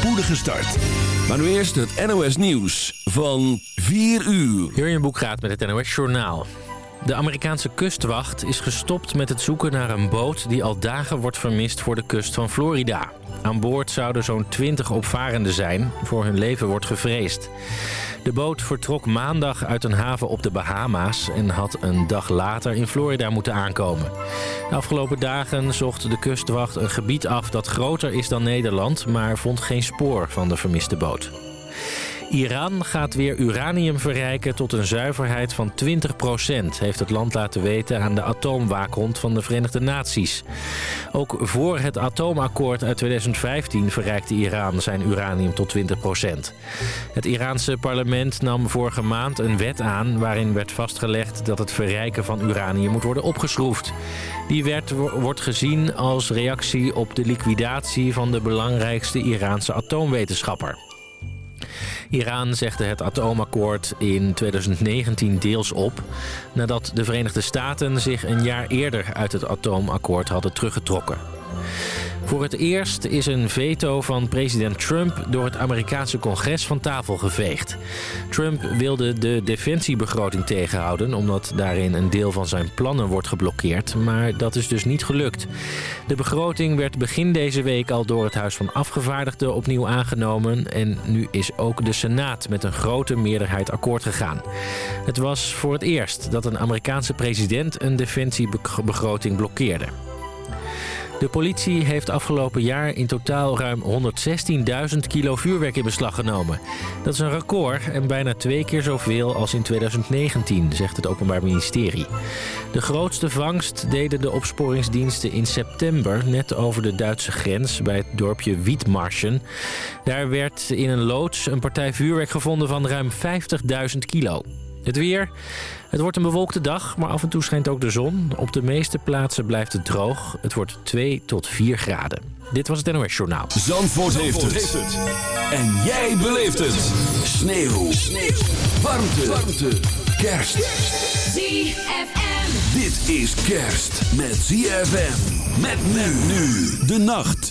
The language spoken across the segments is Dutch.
spoedige start. Maar nu eerst het NOS Nieuws van 4 uur. Jurjen Boekraat met het NOS Journaal. De Amerikaanse kustwacht is gestopt met het zoeken naar een boot... die al dagen wordt vermist voor de kust van Florida. Aan boord zouden zo'n 20 opvarenden zijn. Voor hun leven wordt gevreesd. De boot vertrok maandag uit een haven op de Bahama's... en had een dag later in Florida moeten aankomen. De afgelopen dagen zocht de kustwacht een gebied af dat groter is dan Nederland... maar vond geen spoor van de vermiste boot. Iran gaat weer uranium verrijken tot een zuiverheid van 20% heeft het land laten weten aan de atoomwaakhond van de Verenigde Naties. Ook voor het atoomakkoord uit 2015 verrijkte Iran zijn uranium tot 20% Het Iraanse parlement nam vorige maand een wet aan waarin werd vastgelegd dat het verrijken van uranium moet worden opgeschroefd. Die wet wordt gezien als reactie op de liquidatie van de belangrijkste Iraanse atoomwetenschapper. Iran zegde het atoomakkoord in 2019 deels op... nadat de Verenigde Staten zich een jaar eerder uit het atoomakkoord hadden teruggetrokken. Voor het eerst is een veto van president Trump door het Amerikaanse congres van tafel geveegd. Trump wilde de defensiebegroting tegenhouden omdat daarin een deel van zijn plannen wordt geblokkeerd. Maar dat is dus niet gelukt. De begroting werd begin deze week al door het Huis van Afgevaardigden opnieuw aangenomen. En nu is ook de Senaat met een grote meerderheid akkoord gegaan. Het was voor het eerst dat een Amerikaanse president een defensiebegroting blokkeerde. De politie heeft afgelopen jaar in totaal ruim 116.000 kilo vuurwerk in beslag genomen. Dat is een record en bijna twee keer zoveel als in 2019, zegt het Openbaar Ministerie. De grootste vangst deden de opsporingsdiensten in september... net over de Duitse grens bij het dorpje Wietmarschen. Daar werd in een loods een partij vuurwerk gevonden van ruim 50.000 kilo. Het weer. Het wordt een bewolkte dag, maar af en toe schijnt ook de zon. Op de meeste plaatsen blijft het droog. Het wordt 2 tot 4 graden. Dit was het NOS Journaal. Zandvoort, heeft, het. En jij beleeft het. Sneeuw. Sneeuw. Warmte. Warmte. Kerst. ZFM. Dit is kerst met ZFM. Met men nu. De nacht.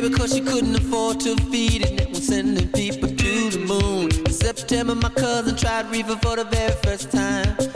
Baby cause she couldn't afford to feed it. And we're sending people to the moon. In September, my cousin tried reefer for the very first time.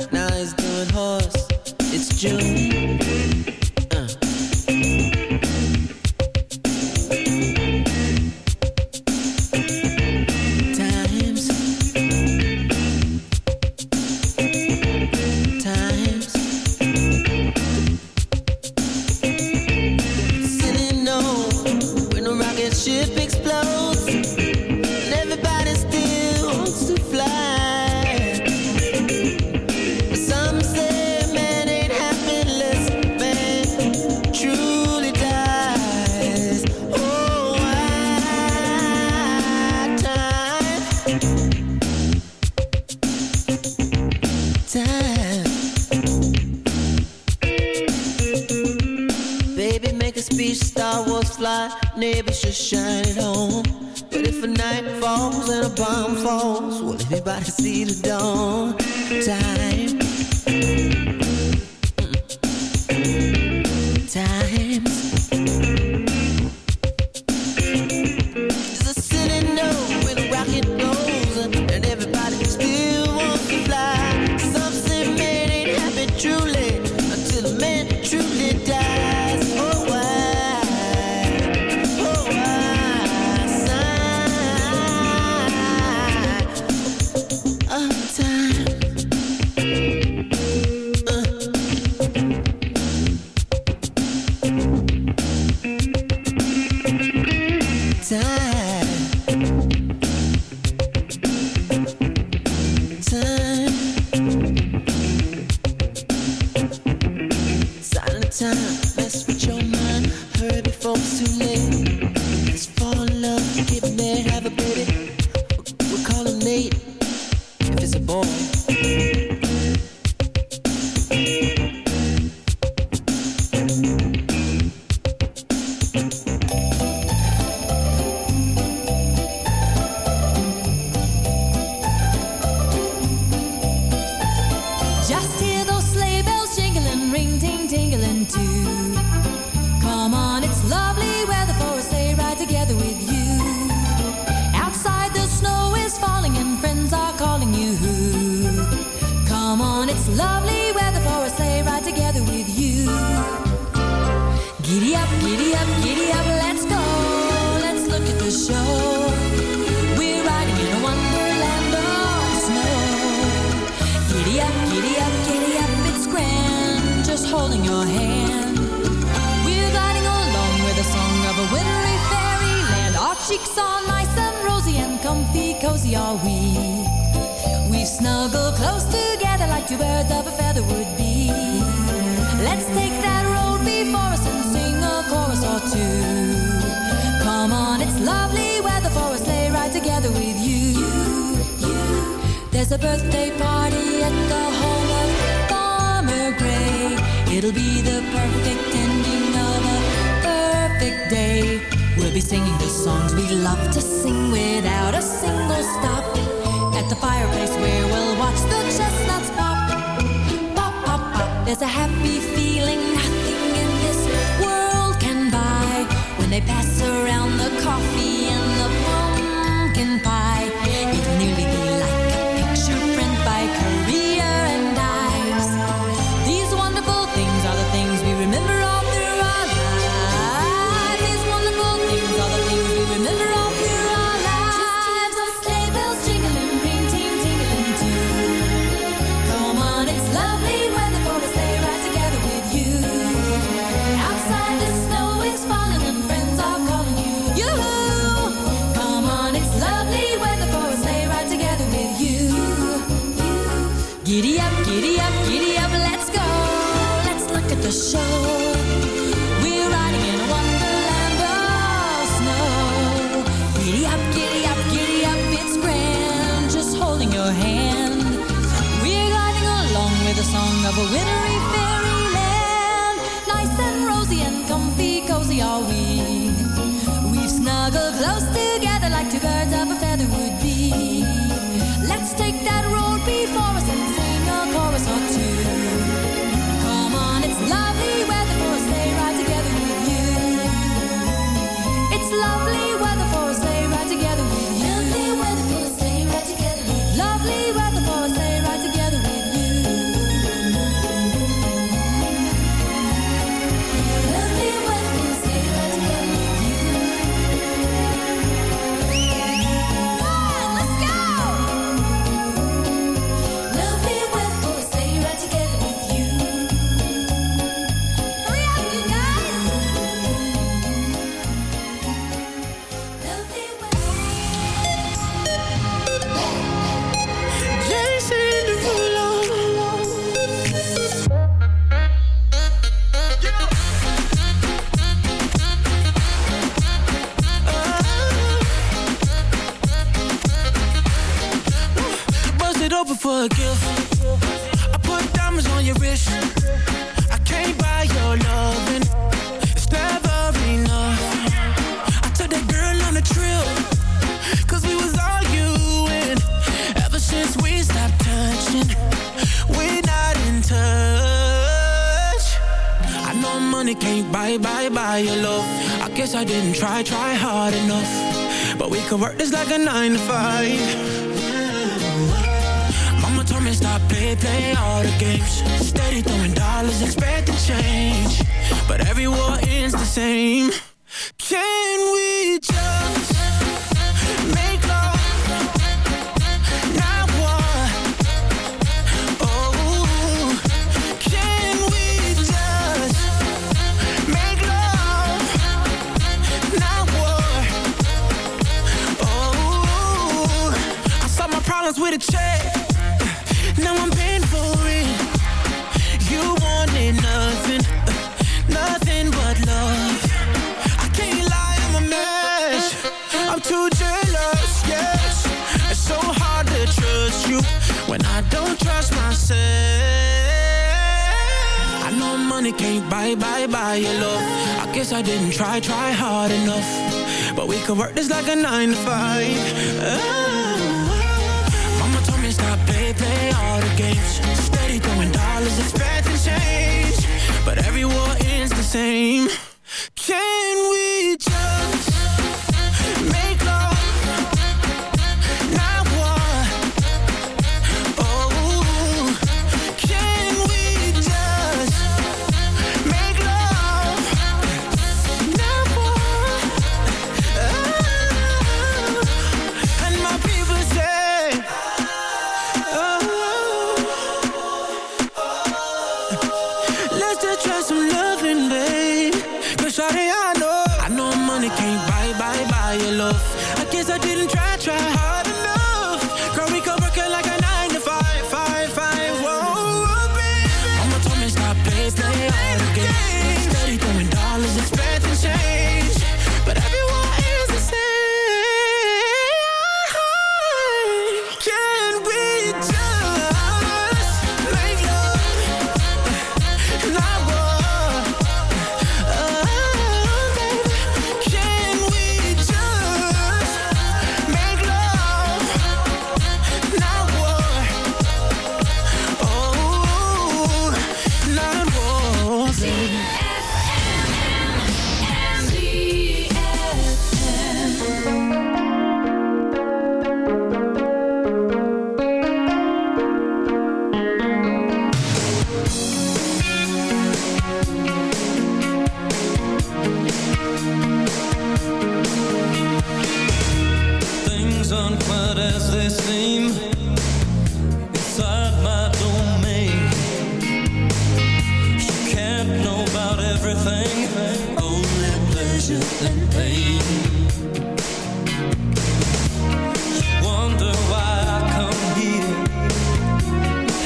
can work this like a 9 to 5 Mama told me stop play, play all the games.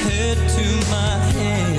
Head to my hands.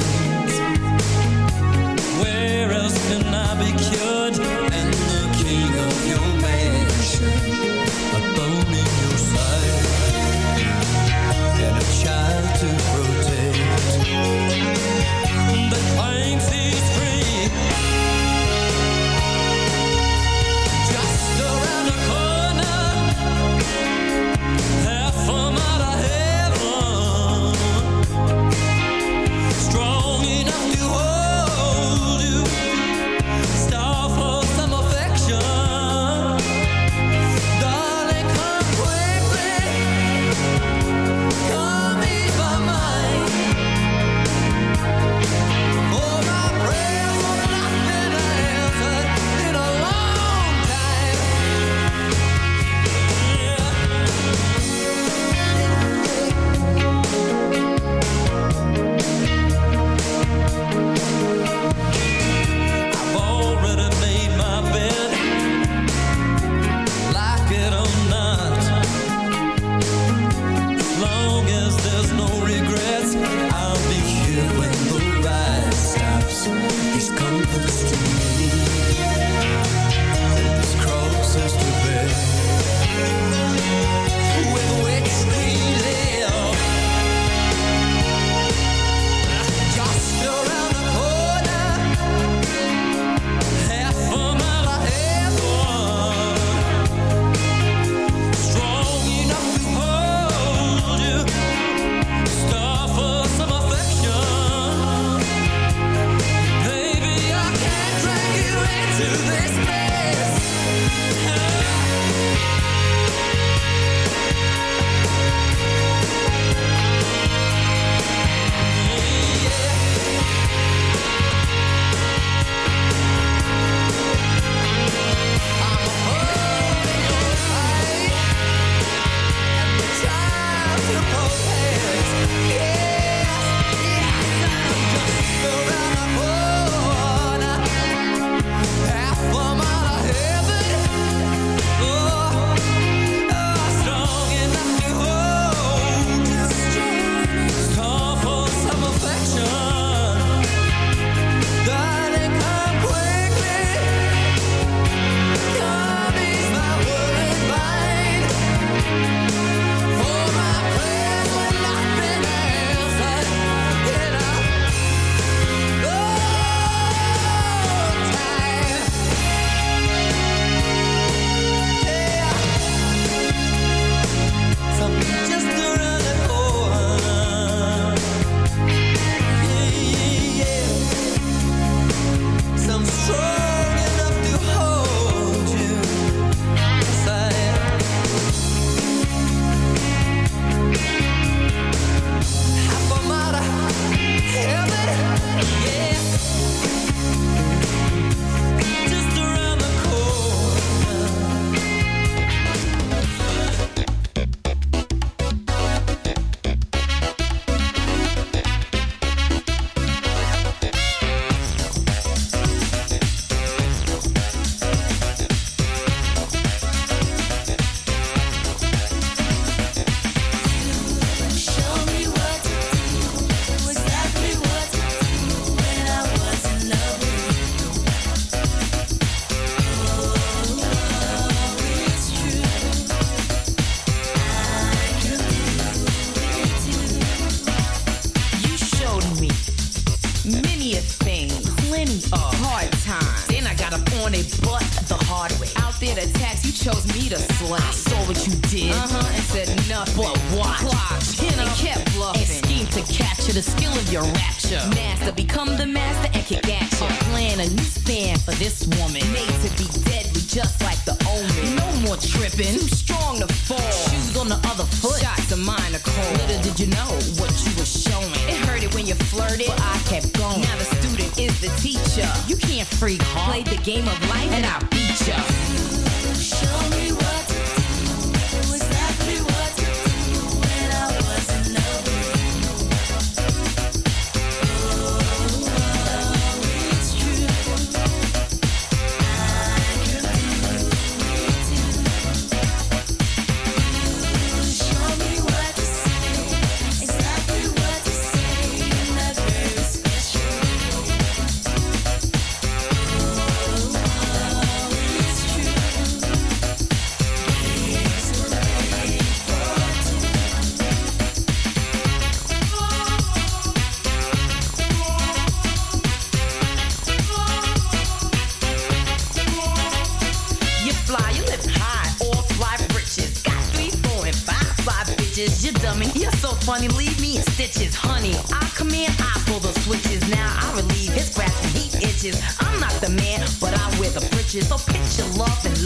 dream of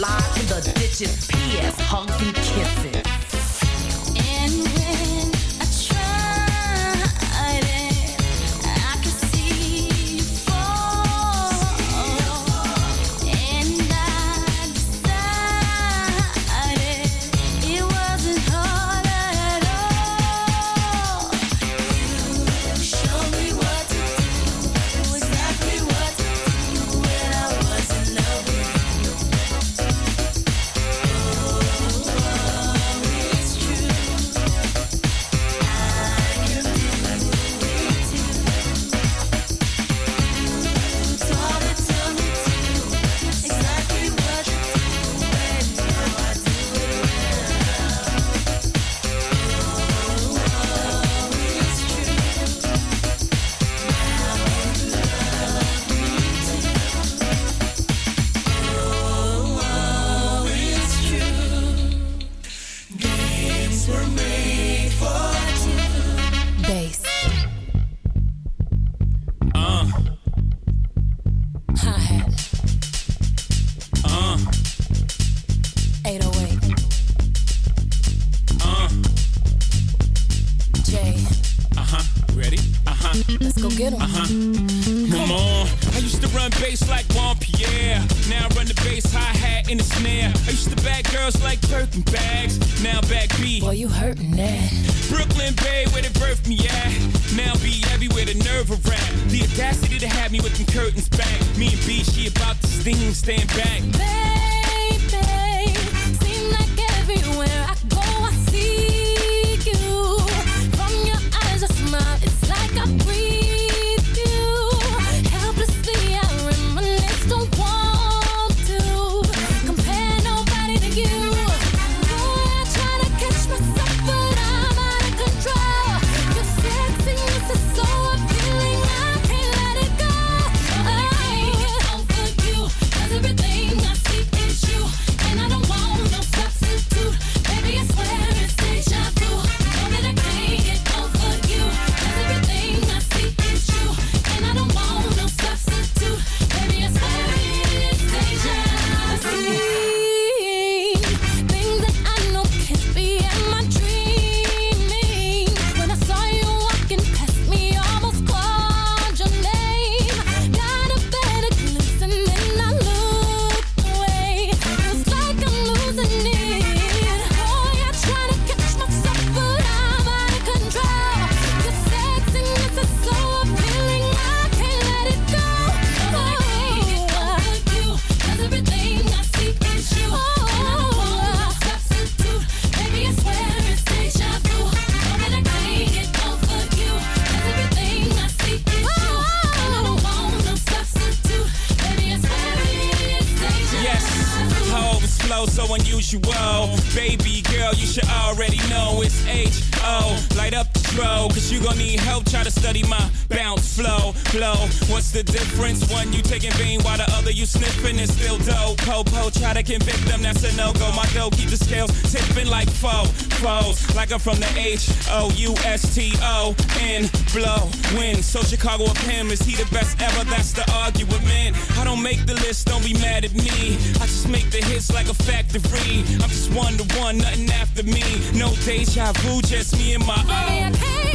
slide in the ditches. P.S. Hugs and kisses. And when like a factory. I'm just one to one, nothing after me. No deja vu, just me and my own.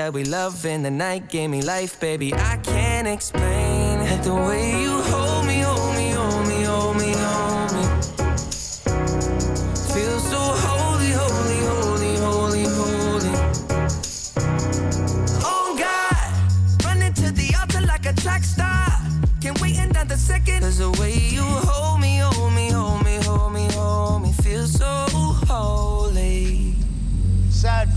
That we love in the night gave me life, baby. I can't explain it. The way you hold me, hold me, hold me,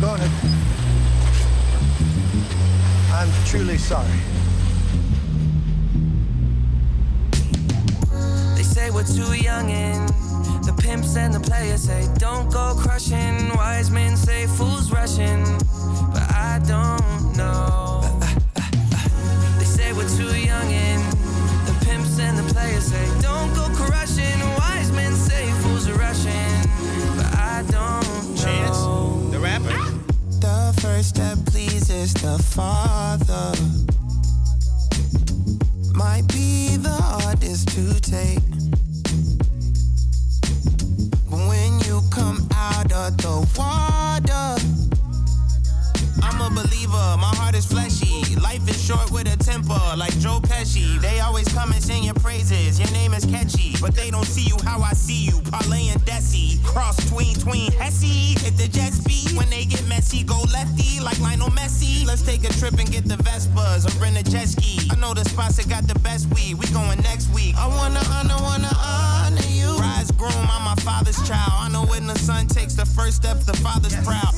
To. I'm truly sorry. They say we're too young and the pimps and the players say don't go crushing. Wise men say fools rushing, But they don't see you how I see you, parlay and Desi. Cross tween, tween, Hesse. Hit the jet speed, when they get messy, go lefty, like Lionel Messi. Let's take a trip and get the Vespas, or rent a jet ski. I know the spots that got the best weed, we going next week. I wanna honor, wanna honor you. Rise groom, I'm my father's child. I know when the son takes the first step, the father's proud.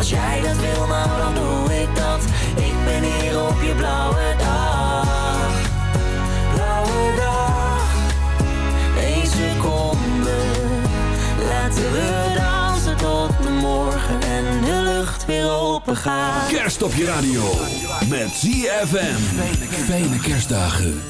Als jij dat wil, nou dan doe ik dat. Ik ben hier op je blauwe dag. Blauwe dag. Eén seconde. Laten we dansen tot de morgen en de lucht weer open gaat. Kerst op je radio. Met ZFM. Fijne kerstdagen.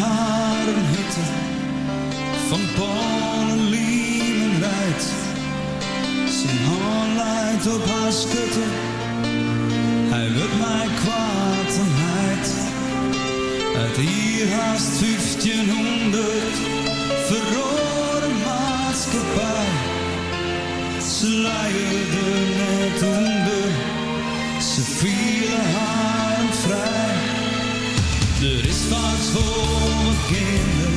haar een hitte van Polen, Liemen rijdt. Zijn hand leidt op haar schutte, hij wil mij kwaad en heid. Uit hier haast 1500 verrode maatschappij. Ze leidde net onder, ze vielen haar en vrij. Er is vaak voor kinderen,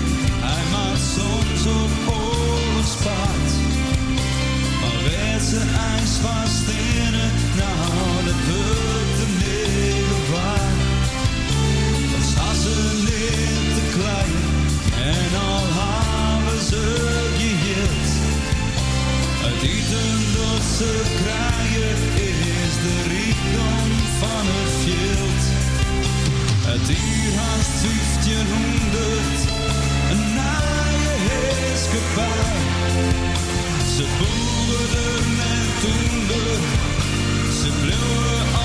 hij maakt soms op oorlogspaard. Maar werd ze ijs van in het, nou dat wordt een hele waar. Dan ze niet te klein en al hebben ze geheeld. uit eten dat ze krijgen. Het uur haast 1500, een naaie heerskepaar. Ze boeren en toender, ze bleven